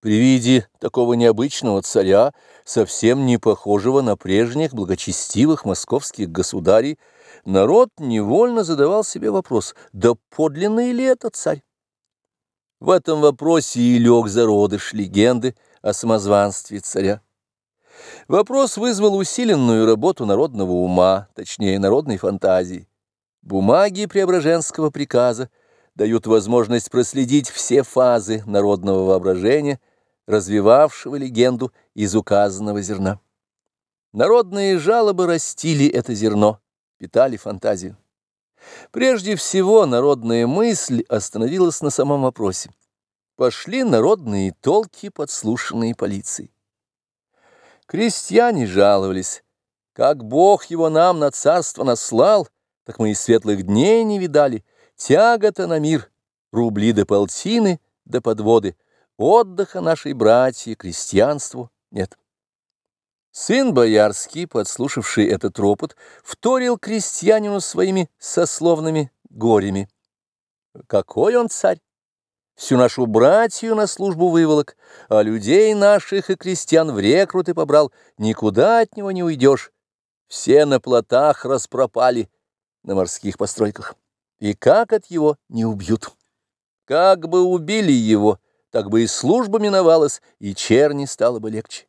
При виде такого необычного царя, совсем не похожего на прежних благочестивых московских государей, народ невольно задавал себе вопрос, да подлинный ли это царь? В этом вопросе и лег зародыш легенды о самозванстве царя. Вопрос вызвал усиленную работу народного ума, точнее народной фантазии. Бумаги Преображенского приказа дают возможность проследить все фазы народного воображения, развивавшего легенду из указанного зерна. Народные жалобы растили это зерно, питали фантазию. Прежде всего, народная мысль остановилась на самом вопросе. Пошли народные толки, подслушанные полицией. Крестьяне жаловались, как Бог его нам на царство наслал, так мы и светлых дней не видали, тягота на мир, рубли до полтины, до подводы, отдыха нашей братьи, крестьянству нет. Сын боярский, подслушавший этот ропот, вторил крестьянину своими сословными горями. Какой он царь! Всю нашу братью на службу выволок, а людей наших и крестьян в рекруты побрал, никуда от него не уйдешь. Все на плотах распропали на морских постройках. И как от его не убьют? Как бы убили его, так бы и служба миновалась, и черни стало бы легче.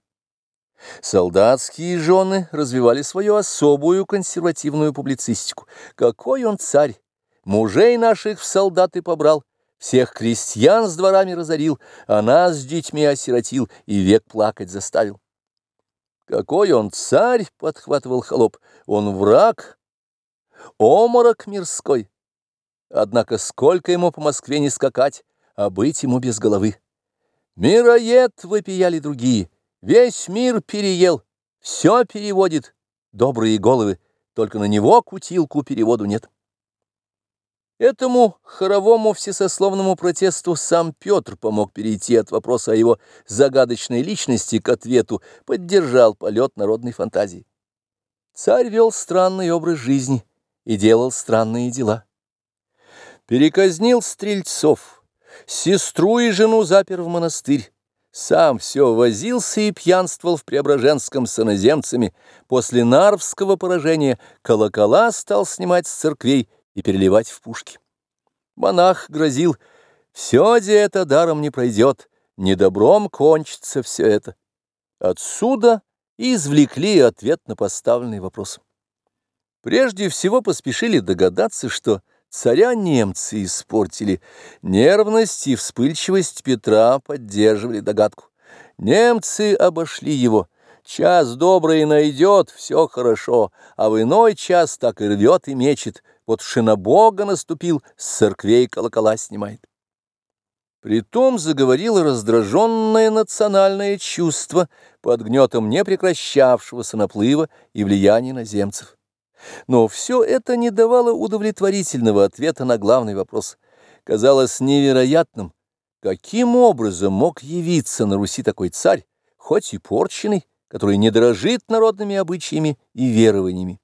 Солдатские жены развивали свою особую консервативную публицистику. Какой он царь! Мужей наших в солдаты побрал, всех крестьян с дворами разорил, а нас с детьми осиротил и век плакать заставил. Какой он царь, — подхватывал холоп, — он враг, оморок мирской. Однако сколько ему по Москве не скакать, а быть ему без головы. Мироед выпияли другие — Весь мир переел, все переводит, добрые головы, только на него кутилку переводу нет. Этому хоровому всесословному протесту сам Петр помог перейти от вопроса о его загадочной личности к ответу, поддержал полет народной фантазии. Царь вел странный образ жизни и делал странные дела. Переказнил стрельцов, сестру и жену запер в монастырь, сам все возился и пьянствовал в Преображенском с иноземцами. После Нарвского поражения колокола стал снимать с церквей и переливать в пушки. Монах грозил, все де это даром не пройдет, недобром кончится все это. Отсюда извлекли ответ на поставленный вопрос. Прежде всего поспешили догадаться, что Царя немцы испортили. Нервность и вспыльчивость Петра поддерживали догадку. Немцы обошли его. Час добрый найдет, все хорошо, а в иной час так и рвет и мечет. Вот шинобога наступил, с церквей колокола снимает. Притом заговорило раздраженное национальное чувство под гнетом непрекращавшегося наплыва и влияния наземцев. Но все это не давало удовлетворительного ответа на главный вопрос. Казалось невероятным, каким образом мог явиться на Руси такой царь, хоть и порченный, который не дорожит народными обычаями и верованиями.